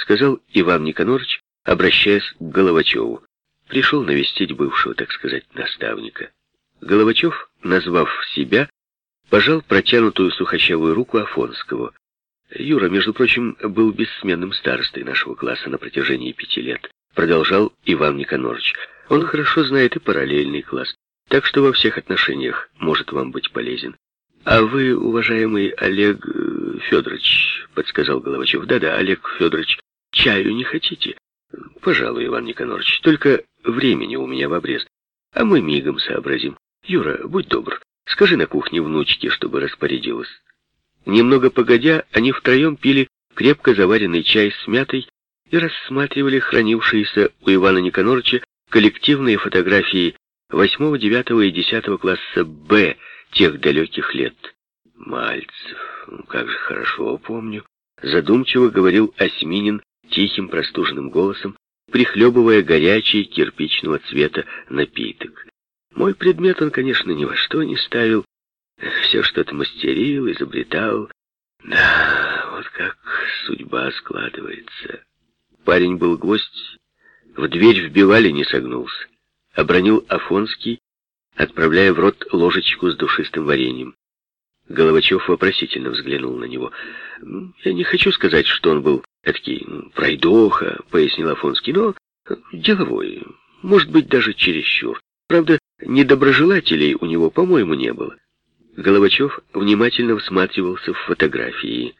сказал Иван Никонорович, обращаясь к Головачеву. Пришел навестить бывшего, так сказать, наставника. Головачев, назвав себя, пожал протянутую сухощавую руку Афонского. Юра, между прочим, был бессменным старостой нашего класса на протяжении пяти лет. Продолжал Иван Никонорович. Он хорошо знает и параллельный класс, так что во всех отношениях может вам быть полезен. А вы, уважаемый Олег э, Федорович, подсказал Головачев. Да-да, Олег Федорович, чаю не хотите? Пожалуй, Иван Никонорович, только времени у меня в обрез. А мы мигом сообразим. Юра, будь добр, скажи на кухне внучке, чтобы распорядилась. Немного погодя, они втроем пили крепко заваренный чай с мятой и рассматривали хранившиеся у Ивана Никоноровича коллективные фотографии 8, 9 и 10 класса «Б» тех далеких лет. Мальцев, ну, как же хорошо помню, задумчиво говорил Осьминин тихим простуженным голосом, прихлебывая горячий кирпичного цвета напиток. Мой предмет он, конечно, ни во что не ставил, все что-то мастерил, изобретал. Да, вот как судьба складывается. Парень был гость, в дверь вбивали, не согнулся. Обронил Афонский, отправляя в рот ложечку с душистым вареньем. Головачев вопросительно взглянул на него. «Я не хочу сказать, что он был эдакий пройдоха», — пояснил Афонский, «но деловой, может быть, даже чересчур. Правда, недоброжелателей у него, по-моему, не было». Головачев внимательно всматривался в фотографии.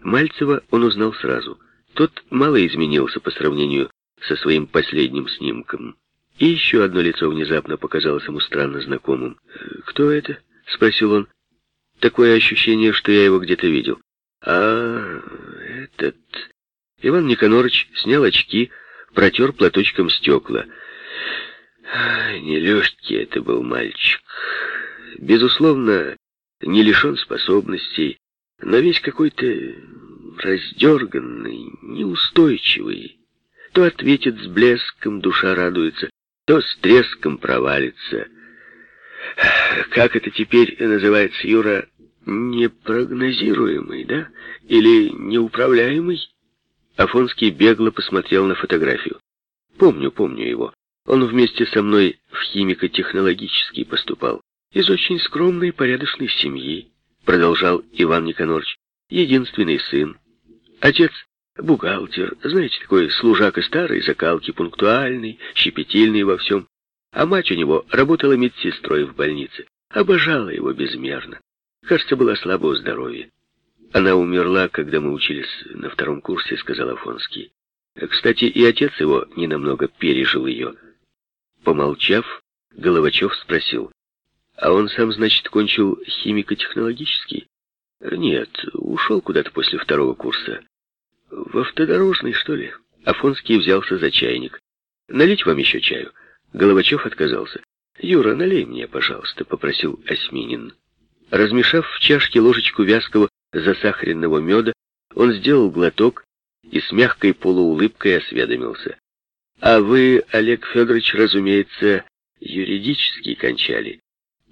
Мальцева он узнал сразу. Тот мало изменился по сравнению со своим последним снимком. И еще одно лицо внезапно показалось ему странно знакомым. «Кто это?» — спросил он. «Такое ощущение, что я его где-то видел». «А, этот...» Иван Никонорович снял очки, протер платочком стекла. Нелегкий это был мальчик. Безусловно, не лишен способностей, но весь какой-то раздерганный, неустойчивый. То ответит с блеском, душа радуется, то с треском провалится. Как это теперь называется, Юра, непрогнозируемый, да? Или неуправляемый? Афонский бегло посмотрел на фотографию. Помню, помню его. Он вместе со мной в химико-технологический поступал. Из очень скромной и порядочной семьи, продолжал Иван Никонорович. Единственный сын. Отец Бухгалтер, знаете, такой служака старой закалки, пунктуальный, щепетильный во всем. А мать у него работала медсестрой в больнице. Обожала его безмерно. Кажется, была слаба у здоровья. Она умерла, когда мы учились на втором курсе, сказал Афонский. Кстати, и отец его ненамного пережил ее. Помолчав, Головачев спросил. А он сам, значит, кончил химико-технологический? Нет, ушел куда-то после второго курса. В автодорожный, что ли? Афонский взялся за чайник. Налить вам еще чаю? Головачев отказался. Юра, налей мне, пожалуйста, попросил Осьминин. Размешав в чашке ложечку вязкого засахаренного меда, он сделал глоток и с мягкой полуулыбкой осведомился. А вы, Олег Федорович, разумеется, юридический кончали.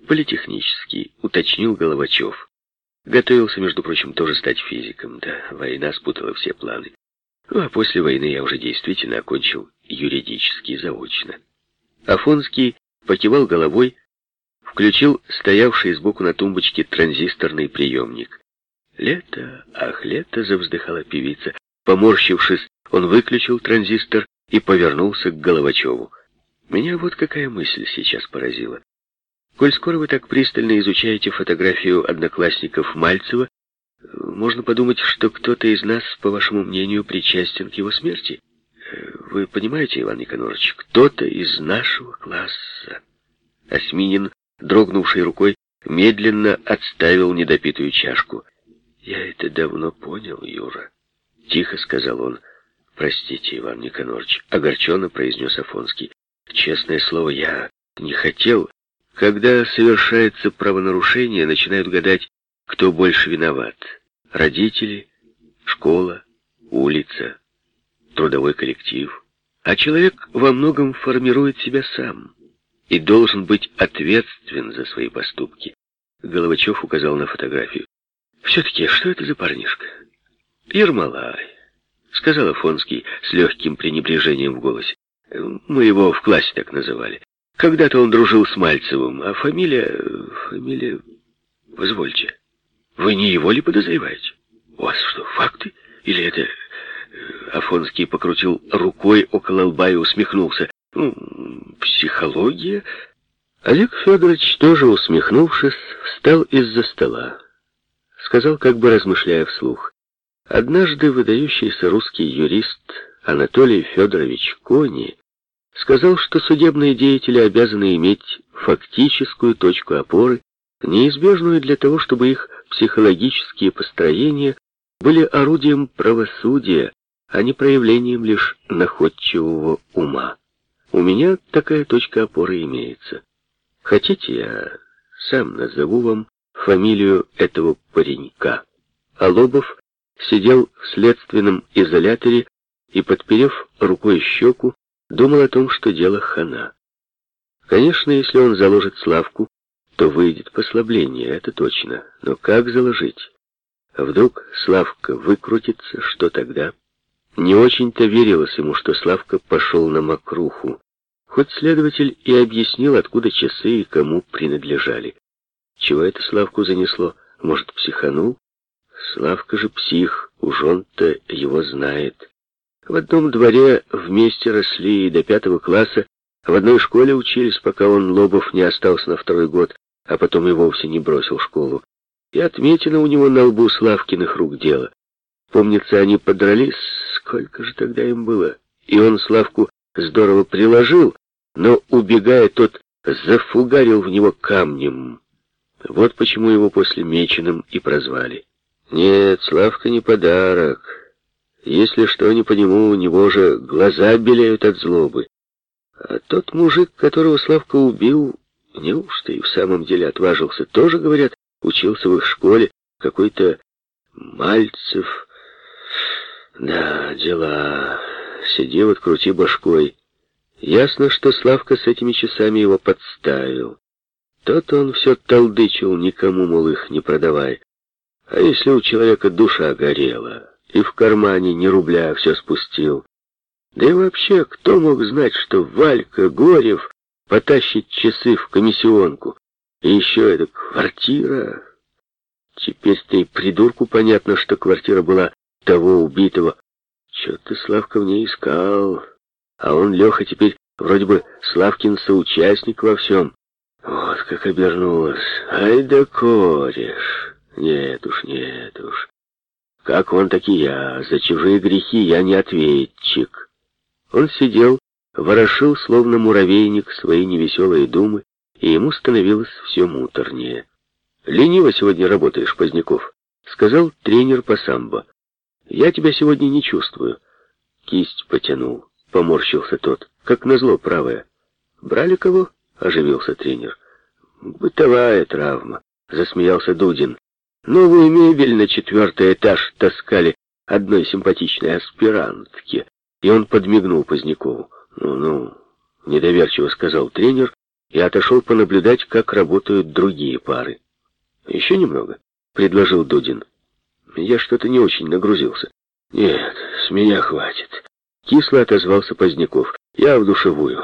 Политехнический, уточнил Головачев. Готовился, между прочим, тоже стать физиком, да, война спутала все планы. Ну, а после войны я уже действительно окончил юридически заочно. Афонский покивал головой, включил стоявший сбоку на тумбочке транзисторный приемник. «Лето, ах, лето!» — завздыхала певица. Поморщившись, он выключил транзистор и повернулся к Головачеву. Меня вот какая мысль сейчас поразила. Коль скоро вы так пристально изучаете фотографию одноклассников Мальцева, можно подумать, что кто-то из нас, по вашему мнению, причастен к его смерти. Вы понимаете, Иван Никонорович, кто-то из нашего класса. Осминин, дрогнувшей рукой, медленно отставил недопитую чашку. «Я это давно понял, Юра», — тихо сказал он. «Простите, Иван Никонорович», — огорченно произнес Афонский. «Честное слово, я не хотел...» Когда совершается правонарушение, начинают гадать, кто больше виноват. Родители, школа, улица, трудовой коллектив. А человек во многом формирует себя сам и должен быть ответственен за свои поступки. Головачев указал на фотографию. Все-таки, что это за парнишка? Ермолай. сказал Афонский с легким пренебрежением в голосе. Мы его в классе так называли. Когда-то он дружил с Мальцевым, а фамилия... фамилия... Позвольте, вы не его ли подозреваете? У вас что, факты? Или это... Афонский покрутил рукой около лба и усмехнулся. Ну, психология? Олег Федорович, тоже усмехнувшись, встал из-за стола. Сказал, как бы размышляя вслух. Однажды выдающийся русский юрист Анатолий Федорович Кони сказал, что судебные деятели обязаны иметь фактическую точку опоры, неизбежную для того, чтобы их психологические построения были орудием правосудия, а не проявлением лишь находчивого ума. У меня такая точка опоры имеется. Хотите, я сам назову вам фамилию этого паренька. А Лобов сидел в следственном изоляторе и, подперев рукой щеку, думал о том, что дело хана. Конечно, если он заложит Славку, то выйдет послабление, это точно. Но как заложить? Вдруг Славка выкрутится, что тогда? Не очень-то верилось ему, что Славка пошел на мокруху. Хоть следователь и объяснил, откуда часы и кому принадлежали. Чего это Славку занесло? Может, психанул? Славка же псих, уж он-то его знает. В одном дворе вместе росли и до пятого класса, в одной школе учились, пока он, Лобов, не остался на второй год, а потом и вовсе не бросил школу. И отметина у него на лбу Славкиных рук дело. Помнится, они подрались, сколько же тогда им было. И он Славку здорово приложил, но, убегая, тот зафугарил в него камнем. Вот почему его после Меченым и прозвали. Нет, Славка не подарок. Если что не по нему, у него же глаза белеют от злобы. А тот мужик, которого Славка убил, неужто и в самом деле отважился, тоже, говорят, учился в их школе, какой-то Мальцев. Да, дела. Сиди вот, крути башкой. Ясно, что Славка с этими часами его подставил. Тот он все толдычил, никому, мол, их не продавай. А если у человека душа горела, и в кармане ни рубля все спустил? Да и вообще, кто мог знать, что Валька Горев потащит часы в комиссионку? И еще эта квартира... Теперь-то и придурку понятно, что квартира была того убитого. Че ты, Славка, в ней искал? А он, Леха, теперь вроде бы Славкин соучастник во всем. Как обернулась. Ай да кореш. Нет уж, нет уж. Как он, так и я. За чужие грехи я не ответчик. Он сидел, ворошил, словно муравейник, свои невеселые думы, и ему становилось все муторнее. «Лениво сегодня работаешь, Поздняков», — сказал тренер по самбо. «Я тебя сегодня не чувствую». Кисть потянул, поморщился тот, как назло правая. «Брали кого?» — оживился тренер. «Бытовая травма», — засмеялся Дудин. Новую мебель на четвертый этаж таскали одной симпатичной аспирантке, и он подмигнул Позднякову. «Ну-ну», — недоверчиво сказал тренер и отошел понаблюдать, как работают другие пары. «Еще немного», — предложил Дудин. «Я что-то не очень нагрузился». «Нет, с меня хватит», — кисло отозвался Поздняков. «Я в душевую.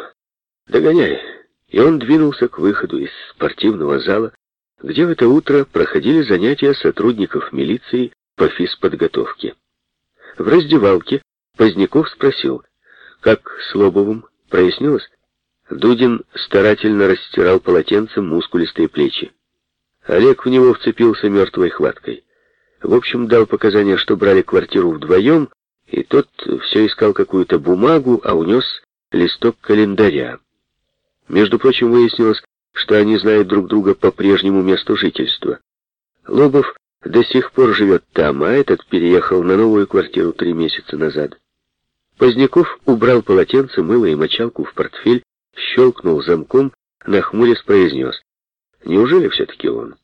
Догоняй». И он двинулся к выходу из спортивного зала, где в это утро проходили занятия сотрудников милиции по физподготовке. В раздевалке Поздняков спросил, как с Лобовым прояснилось? Дудин старательно растирал полотенцем мускулистые плечи. Олег в него вцепился мертвой хваткой. В общем, дал показания, что брали квартиру вдвоем, и тот все искал какую-то бумагу, а унес листок календаря. Между прочим, выяснилось, что они знают друг друга по прежнему месту жительства. Лобов до сих пор живет там, а этот переехал на новую квартиру три месяца назад. Поздняков убрал полотенце, мыло и мочалку в портфель, щелкнул замком, нахмурясь произнес. Неужели все-таки он?